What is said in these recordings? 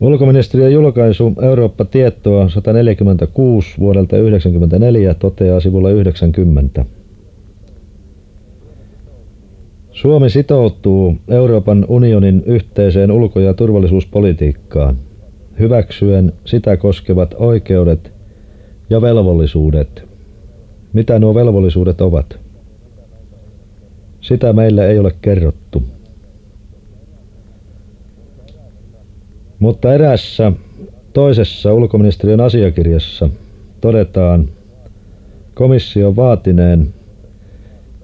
Ulkoministeriön julkaisu Eurooppa-tietoa 146 vuodelta 1994 toteaa sivulla 90. Suomi sitoutuu Euroopan unionin yhteiseen ulko- ja turvallisuuspolitiikkaan hyväksyen sitä koskevat oikeudet ja velvollisuudet. Mitä nuo velvollisuudet ovat? Sitä meille ei ole kerrottu. Mutta erässä toisessa ulkoministeriön asiakirjassa todetaan komission vaatineen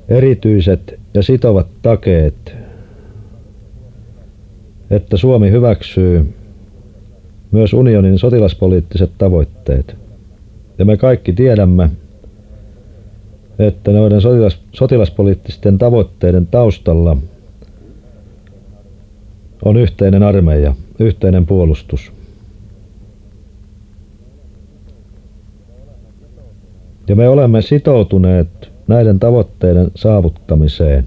erityiset ja sitovat takeet, että Suomi hyväksyy myös unionin sotilaspoliittiset tavoitteet. Ja me kaikki tiedämme, että noiden sotilas, sotilaspoliittisten tavoitteiden taustalla on yhteinen armeija, yhteinen puolustus. Ja me olemme sitoutuneet näiden tavoitteiden saavuttamiseen.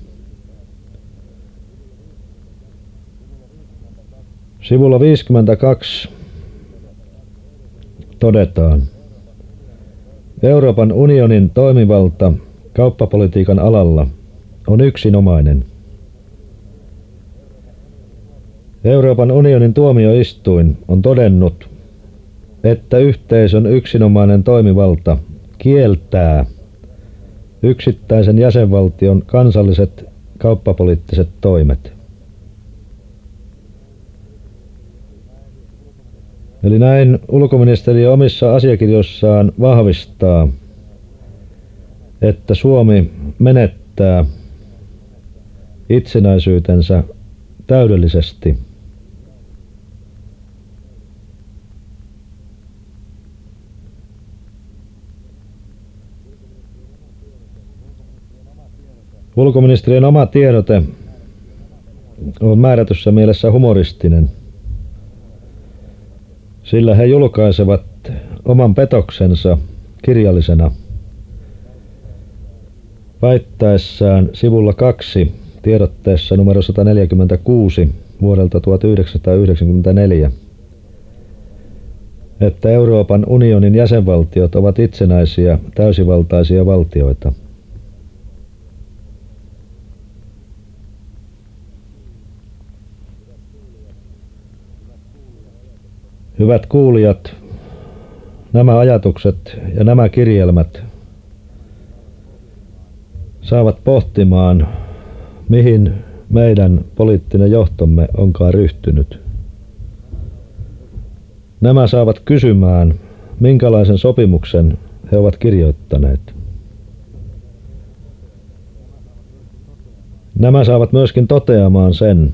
Sivulla 52 todetaan, Euroopan unionin toimivalta kauppapolitiikan alalla on yksinomainen. Euroopan unionin tuomioistuin on todennut, että yhteisön yksinomainen toimivalta kieltää yksittäisen jäsenvaltion kansalliset kauppapoliittiset toimet. Eli näin ulkoministeriö omissa asiakirjoissaan vahvistaa, että Suomi menettää itsenäisyytensä täydellisesti Ulkoministeriön oma tiedote on määrätyssä mielessä humoristinen, sillä he julkaisevat oman petoksensa kirjallisena väittäessään sivulla kaksi tiedotteessa numero 146 vuodelta 1994, että Euroopan unionin jäsenvaltiot ovat itsenäisiä täysivaltaisia valtioita – Hyvät kuulijat, nämä ajatukset ja nämä kirjelmät saavat pohtimaan, mihin meidän poliittinen johtomme onkaan ryhtynyt. Nämä saavat kysymään, minkälaisen sopimuksen he ovat kirjoittaneet. Nämä saavat myöskin toteamaan sen,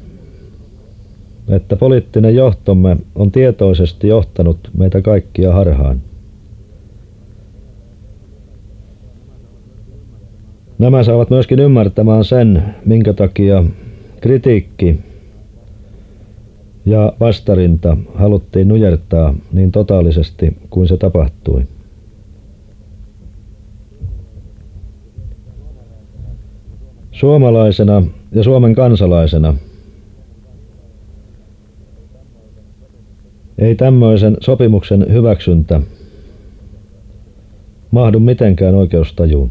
että poliittinen johtomme on tietoisesti johtanut meitä kaikkia harhaan. Nämä saavat myöskin ymmärtämään sen, minkä takia kritiikki ja vastarinta haluttiin nujertaa niin totaalisesti kuin se tapahtui. Suomalaisena ja Suomen kansalaisena – Ei tämmöisen sopimuksen hyväksyntä mahdu mitenkään oikeustajuun.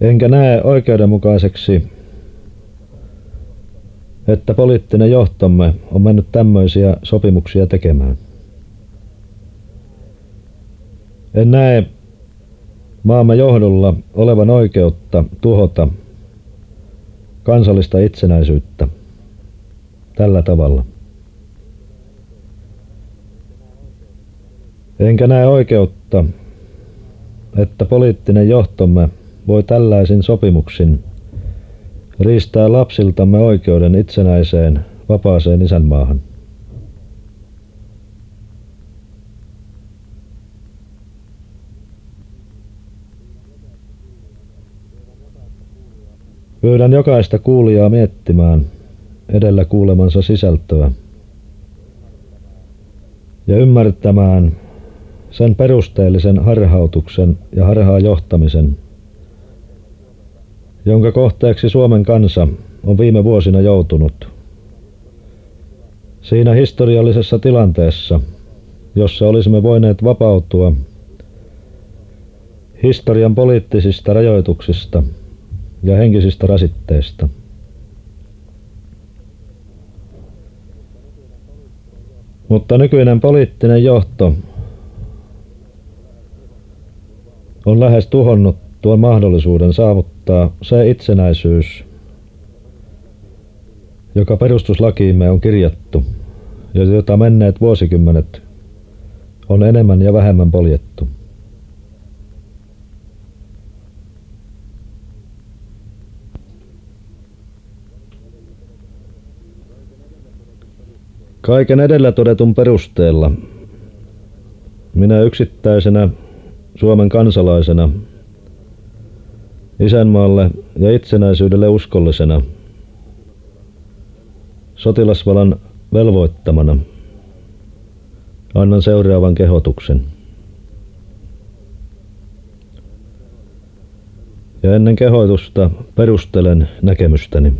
Enkä näe oikeudenmukaiseksi, että poliittinen johtomme on mennyt tämmöisiä sopimuksia tekemään. En näe maamme johdolla olevan oikeutta tuhota kansallista itsenäisyyttä tällä tavalla. Enkä näe oikeutta, että poliittinen johtomme voi tällaisin sopimuksin riistää lapsiltamme oikeuden itsenäiseen, vapaaseen isänmaahan. Pyydän jokaista kuulijaa miettimään edellä kuulemansa sisältöä ja ymmärtämään sen perusteellisen harhautuksen ja harhaa johtamisen, jonka kohteeksi Suomen kansa on viime vuosina joutunut. Siinä historiallisessa tilanteessa, jossa olisimme voineet vapautua historian poliittisista rajoituksista ja henkisistä rasitteista. Mutta nykyinen poliittinen johto on lähes tuhonnut tuon mahdollisuuden saavuttaa se itsenäisyys, joka perustuslakiimme on kirjattu ja jota menneet vuosikymmenet on enemmän ja vähemmän poljettu. Kaiken edellä todetun perusteella minä yksittäisenä Suomen kansalaisena, isänmaalle ja itsenäisyydelle uskollisena, sotilasvalan velvoittamana, annan seuraavan kehotuksen. Ja ennen kehotusta perustelen näkemystäni.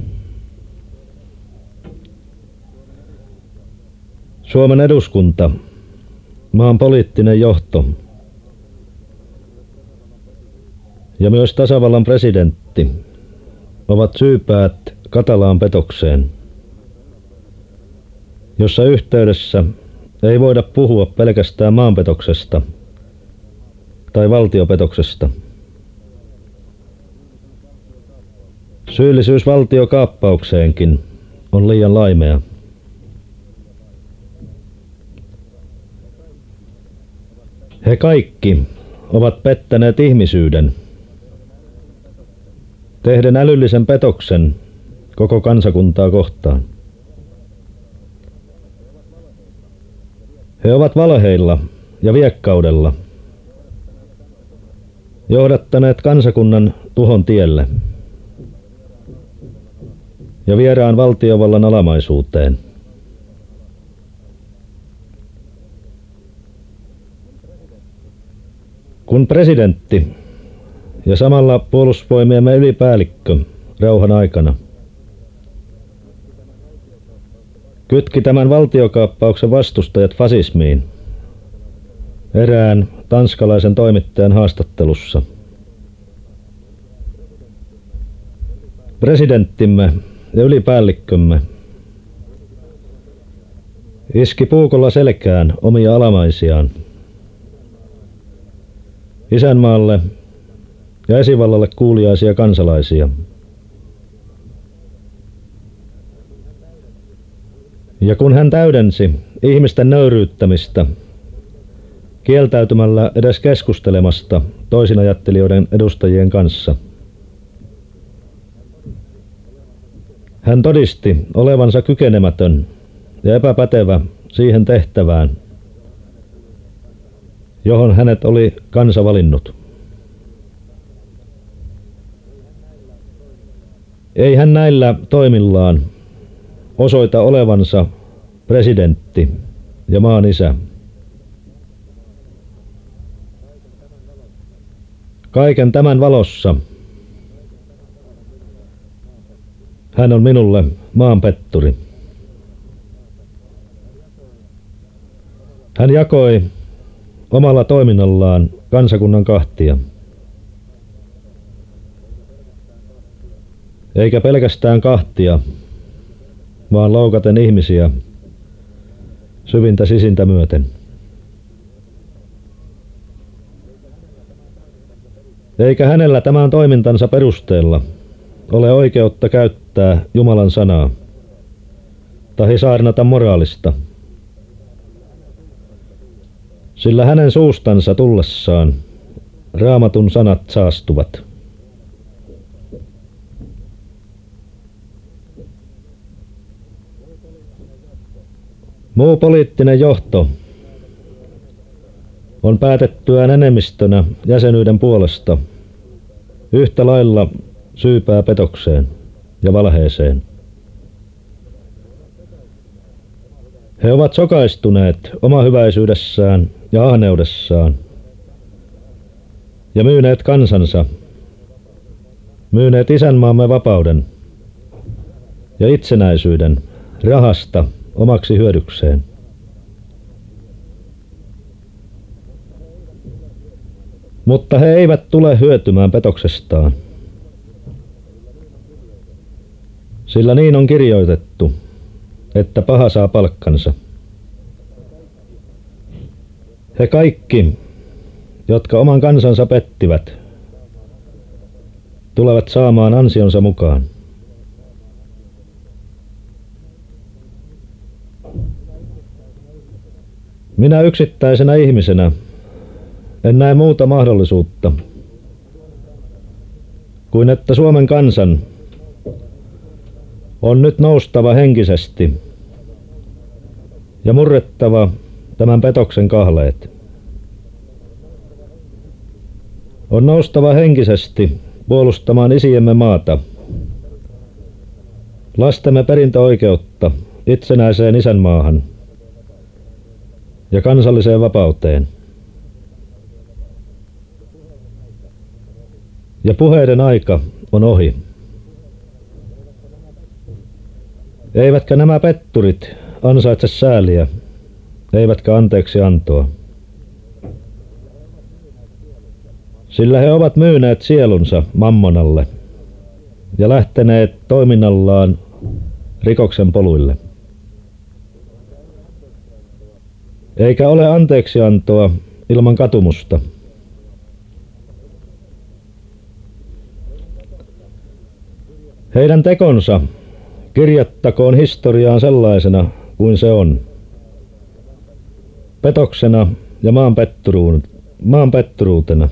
Suomen eduskunta, maan poliittinen johto ja myös tasavallan presidentti ovat syypäät katalaan petokseen, jossa yhteydessä ei voida puhua pelkästään maanpetoksesta tai valtiopetoksesta. Syyllisyys valtiokaappaukseenkin on liian laimea. He kaikki ovat pettäneet ihmisyyden, tehden älyllisen petoksen koko kansakuntaa kohtaan. He ovat valheilla ja viekkaudella johdattaneet kansakunnan tuhon tielle ja vieraan valtiovallan alamaisuuteen. Kun presidentti ja samalla puolustusvoimiemme ylipäällikkö rauhan aikana kytki tämän valtiokaappauksen vastustajat fasismiin erään tanskalaisen toimittajan haastattelussa. Presidenttimme ja ylipäällikkömme iski puukolla selkään omia alamaisiaan isänmaalle ja esivallalle kuuliaisia kansalaisia. Ja kun hän täydensi ihmisten nöyryyttämistä kieltäytymällä edes keskustelemasta toisinajattelijoiden edustajien kanssa, hän todisti olevansa kykenemätön ja epäpätevä siihen tehtävään, johon hänet oli kansa valinnut. Ei hän näillä toimillaan osoita olevansa presidentti ja maan isä. Kaiken tämän valossa hän on minulle maanpetturi. Hän jakoi omalla toiminnallaan kansakunnan kahtia. Eikä pelkästään kahtia, vaan loukaten ihmisiä syvintä sisintä myöten. Eikä hänellä tämän toimintansa perusteella ole oikeutta käyttää Jumalan sanaa tai saarnata moraalista – sillä hänen suustansa tullessaan raamatun sanat saastuvat. Muu poliittinen johto on päätettyään enemmistönä jäsenyyden puolesta yhtä lailla syypää petokseen ja valheeseen. He ovat sokaistuneet omahyväisyydessään ja ahneudessaan ja myyneet kansansa, myyneet isänmaamme vapauden ja itsenäisyyden rahasta omaksi hyödykseen. Mutta he eivät tule hyötymään petoksestaan. Sillä niin on kirjoitettu, että paha saa palkkansa. He kaikki, jotka oman kansansa pettivät, tulevat saamaan ansionsa mukaan. Minä yksittäisenä ihmisenä en näe muuta mahdollisuutta kuin että Suomen kansan on nyt noustava henkisesti ja murrettava tämän petoksen kahleet. On noustava henkisesti puolustamaan isiemme maata, lastemme perintöoikeutta itsenäiseen isänmaahan ja kansalliseen vapauteen. Ja puheiden aika on ohi. Eivätkä nämä petturit ansaitse sääliä, eivätkä anteeksi antoa. Sillä he ovat myyneet sielunsa mammonalle ja lähteneet toiminnallaan rikoksen poluille. Eikä ole anteeksiantoa ilman katumusta. Heidän tekonsa kirjattakoon historiaan sellaisena kuin se on. Petoksena ja maan petturuutena.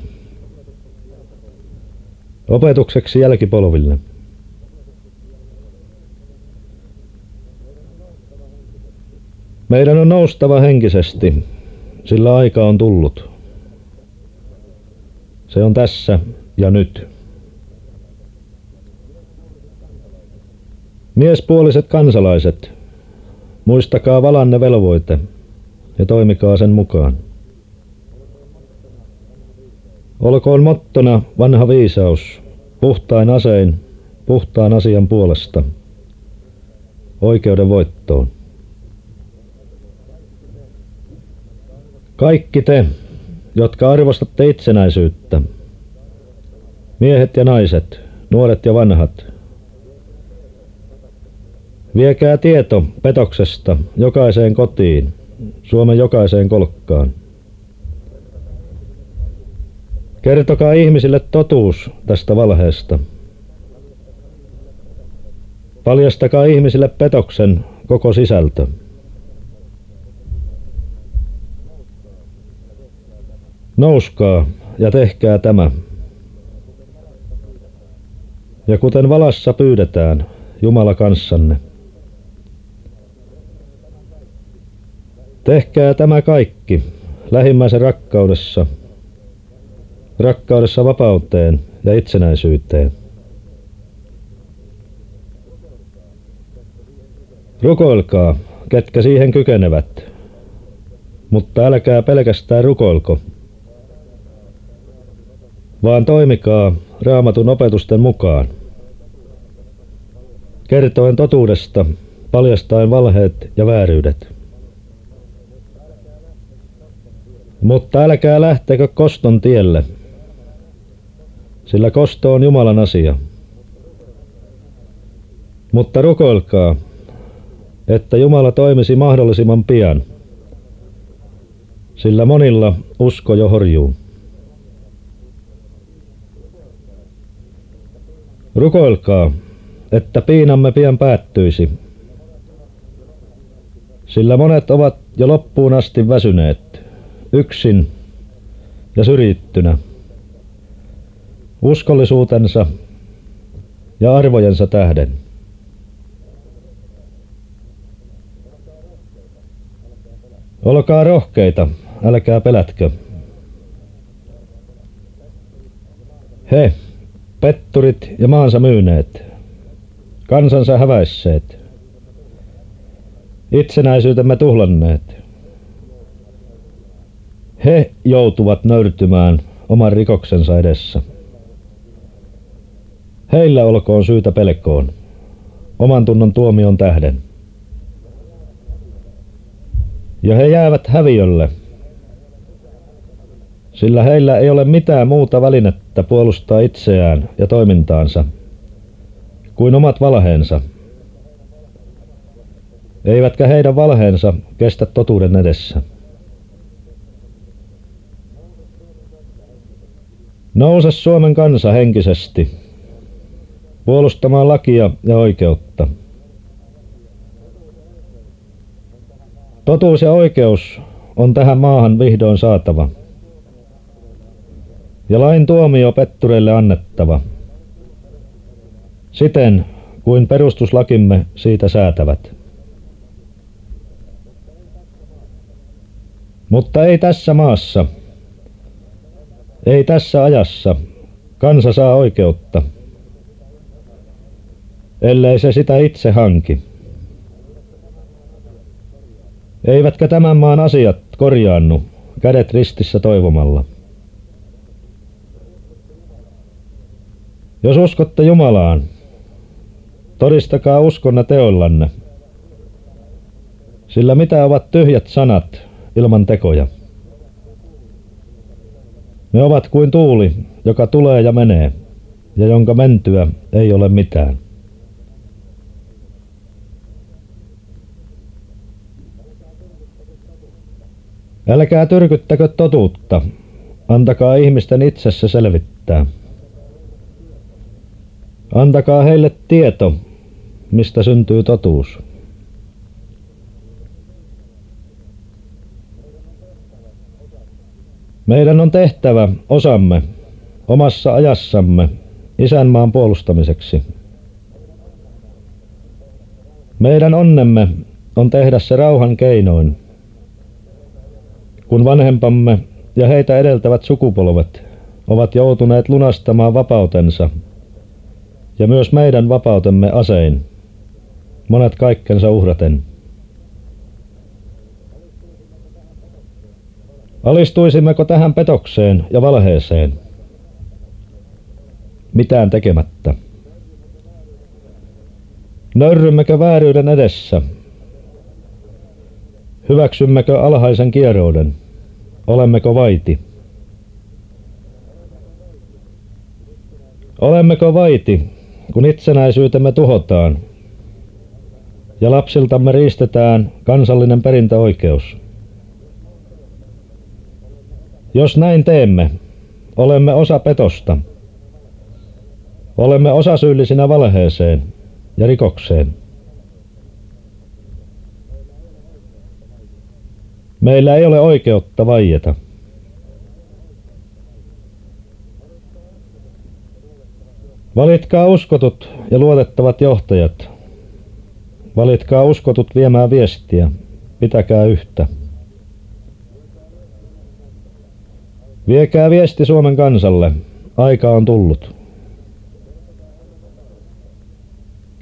Opetukseksi jälkipolville. Meidän on noustava henkisesti, sillä aika on tullut. Se on tässä ja nyt. Miespuoliset kansalaiset, muistakaa valanne velvoite ja toimikaa sen mukaan. Olkoon mottona vanha viisaus, puhtain asein, puhtaan asian puolesta, oikeuden voittoon. Kaikki te, jotka arvostatte itsenäisyyttä, miehet ja naiset, nuoret ja vanhat, viekää tieto petoksesta jokaiseen kotiin, Suomen jokaiseen kolkkaan. Kertokaa ihmisille totuus tästä valheesta. Paljastakaa ihmisille petoksen koko sisältö. Nouskaa ja tehkää tämä. Ja kuten valassa pyydetään, Jumala kanssanne. Tehkää tämä kaikki lähimmäisen rakkaudessa, rakkaudessa vapauteen ja itsenäisyyteen. Rukoilkaa, ketkä siihen kykenevät, mutta älkää pelkästään rukoilko, vaan toimikaa raamatun opetusten mukaan. Kertoen totuudesta, paljastaen valheet ja vääryydet. Mutta älkää lähtekö koston tielle, sillä kosto on Jumalan asia. Mutta rukoilkaa, että Jumala toimisi mahdollisimman pian, sillä monilla usko jo horjuu. Rukoilkaa, että piinamme pian päättyisi, sillä monet ovat jo loppuun asti väsyneet, yksin ja syrjittynä, uskollisuutensa ja arvojensa tähden. Olkaa rohkeita, älkää pelätkö. He, petturit ja maansa myyneet, kansansa häväisseet, itsenäisyytemme tuhlanneet. He joutuvat nöyrtymään oman rikoksensa edessä. Heillä olkoon syytä pelkoon. oman tunnon tuomion tähden. Ja he jäävät häviölle, sillä heillä ei ole mitään muuta välinettä puolustaa itseään ja toimintaansa kuin omat valheensa. Eivätkä heidän valheensa kestä totuuden edessä. Nouse Suomen kansa henkisesti puolustamaan lakia ja oikeutta. Totuus ja oikeus on tähän maahan vihdoin saatava. Ja lain tuomio pettureille annettava. Siten kuin perustuslakimme siitä säätävät. Mutta ei tässä maassa, ei tässä ajassa kansa saa oikeutta, ellei se sitä itse hanki. Eivätkä tämän maan asiat korjaannu kädet ristissä toivomalla. Jos uskotte Jumalaan, todistakaa uskonne teollanne, sillä mitä ovat tyhjät sanat ilman tekoja? Ne ovat kuin tuuli, joka tulee ja menee, ja jonka mentyä ei ole mitään. Älkää tyrkyttäkö totuutta, antakaa ihmisten itsessä selvittää. Antakaa heille tieto, mistä syntyy totuus. Meidän on tehtävä osamme omassa ajassamme isänmaan puolustamiseksi. Meidän onnemme on tehdä se rauhan keinoin, kun vanhempamme ja heitä edeltävät sukupolvet ovat joutuneet lunastamaan vapautensa ja myös meidän vapautemme asein, monet kaikkensa uhraten. Alistuisimmeko tähän petokseen ja valheeseen? Mitään tekemättä. Nörrymmekö vääryyden edessä? Hyväksymmekö alhaisen kierouden? Olemmeko vaiti? Olemmeko vaiti, kun itsenäisyytemme tuhotaan ja lapsiltamme riistetään kansallinen perintöoikeus? Jos näin teemme, olemme osa petosta. Olemme osasyyllisinä valheeseen ja rikokseen. Meillä ei ole oikeutta vaieta. Valitkaa uskotut ja luotettavat johtajat. Valitkaa uskotut viemään viestiä. Pitäkää yhtä. Viekää viesti Suomen kansalle. Aika on tullut.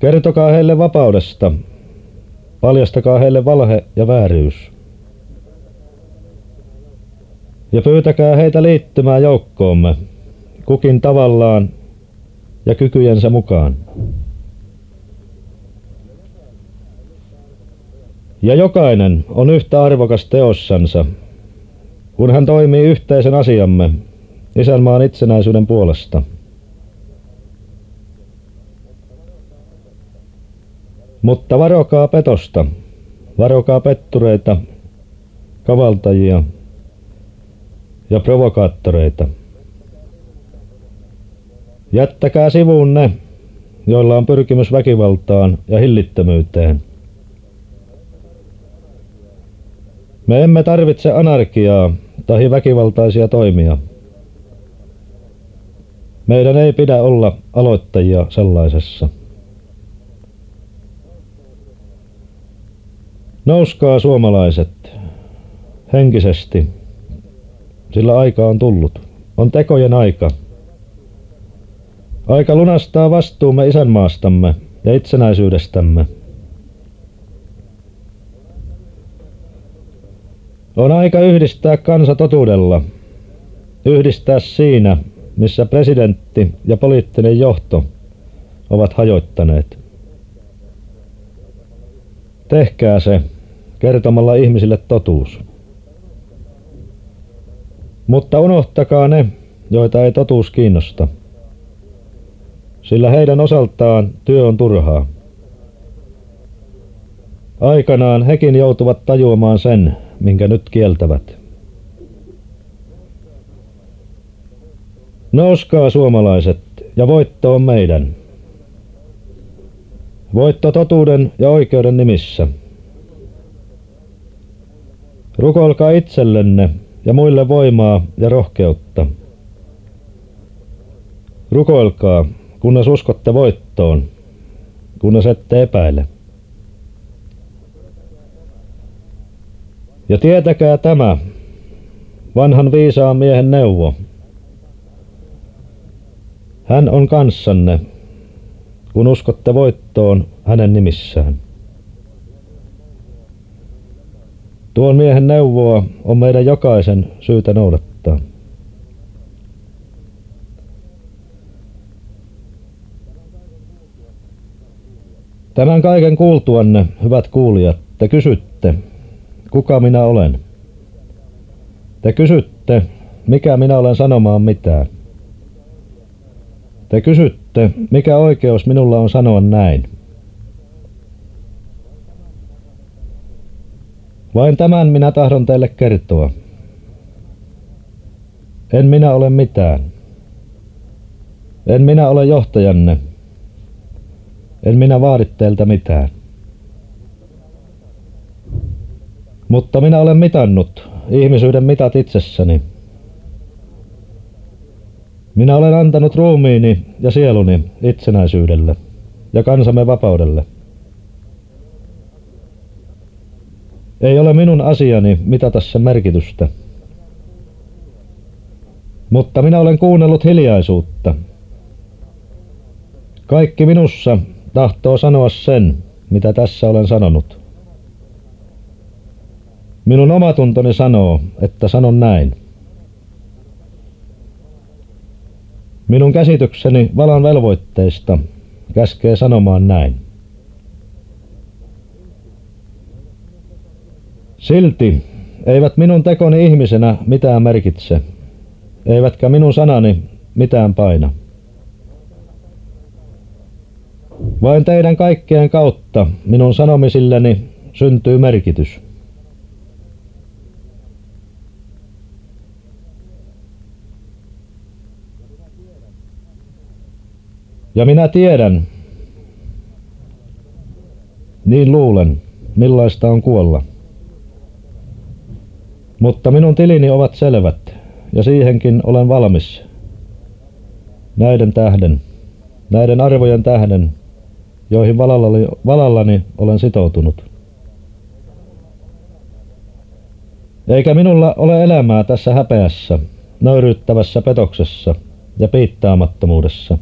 Kertokaa heille vapaudesta. Paljastakaa heille valhe ja vääryys. Ja pyytäkää heitä liittymään joukkoomme, kukin tavallaan ja kykyjensä mukaan. Ja jokainen on yhtä arvokas teossansa, kun hän toimii yhteisen asiamme, isänmaan itsenäisyyden puolesta. Mutta varokaa petosta, varokaa pettureita, kavaltajia ja provokaattoreita. Jättäkää sivuun ne, joilla on pyrkimys väkivaltaan ja hillittömyyteen. Me emme tarvitse anarkiaa tai väkivaltaisia toimia. Meidän ei pidä olla aloittajia sellaisessa. Nouskaa suomalaiset henkisesti, sillä aika on tullut. On tekojen aika. Aika lunastaa vastuumme isänmaastamme ja itsenäisyydestämme. On aika yhdistää kansa totuudella. Yhdistää siinä, missä presidentti ja poliittinen johto ovat hajoittaneet. Tehkää se kertomalla ihmisille totuus. Mutta unohtakaa ne, joita ei totuus kiinnosta. Sillä heidän osaltaan työ on turhaa. Aikanaan hekin joutuvat tajuamaan sen, minkä nyt kieltävät. Nouskaa suomalaiset, ja voitto on meidän. Voitto totuuden ja oikeuden nimissä. Rukoilkaa itsellenne ja muille voimaa ja rohkeutta. Rukoilkaa, kunnes uskotte voittoon, kunnes ette epäile. Ja tietäkää tämä, vanhan viisaan miehen neuvo. Hän on kanssanne, kun uskotte voittoon hänen nimissään. Tuon miehen neuvoa on meidän jokaisen syytä noudattaa. Tämän kaiken kuultuanne, hyvät kuulijat, te kysytte, kuka minä olen? Te kysytte, mikä minä olen sanomaan mitään. Te kysytte, mikä oikeus minulla on sanoa näin. Vain tämän minä tahdon teille kertoa. En minä ole mitään. En minä ole johtajanne. En minä vaadi teiltä mitään. Mutta minä olen mitannut ihmisyyden mitat itsessäni. Minä olen antanut ruumiini ja sieluni itsenäisyydelle ja kansamme vapaudelle. Ei ole minun asiani mitata sen merkitystä. Mutta minä olen kuunnellut hiljaisuutta. Kaikki minussa tahtoo sanoa sen, mitä tässä olen sanonut. Minun omatuntoni sanoo, että sanon näin. Minun käsitykseni valan velvoitteista käskee sanomaan näin. Silti eivät minun tekoni ihmisenä mitään merkitse, eivätkä minun sanani mitään paina. Vain teidän kaikkien kautta minun sanomisilleni syntyy merkitys. Ja minä tiedän, niin luulen, millaista on kuolla. Mutta minun tilini ovat selvät, ja siihenkin olen valmis. Näiden tähden, näiden arvojen tähden, joihin valallani, valallani olen sitoutunut. Eikä minulla ole elämää tässä häpeässä, nöyryyttävässä petoksessa ja piittaamattomuudessa.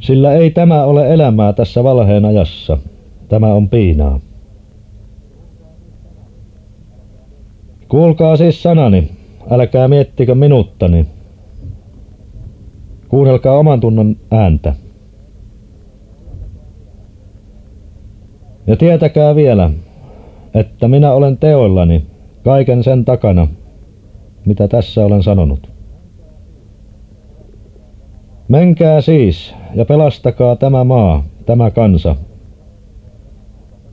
Sillä ei tämä ole elämää tässä valheen ajassa, tämä on piinaa. Kuulkaa siis sanani, älkää miettikö minuuttani. Kuunnelkaa oman tunnon ääntä. Ja tietäkää vielä, että minä olen teoillani kaiken sen takana, mitä tässä olen sanonut. Menkää siis ja pelastakaa tämä maa, tämä kansa,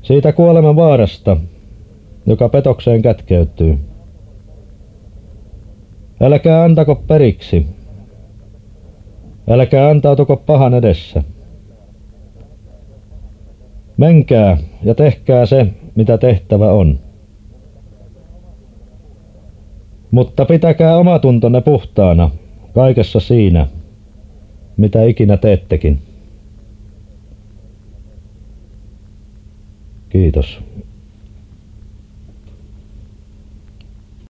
siitä kuoleman vaarasta, joka petokseen kätkeytyy. Älkää antako periksi. Älkää antautuko pahan edessä. Menkää ja tehkää se, mitä tehtävä on. Mutta pitäkää omatuntonne puhtaana kaikessa siinä, mitä ikinä teettekin. Kiitos.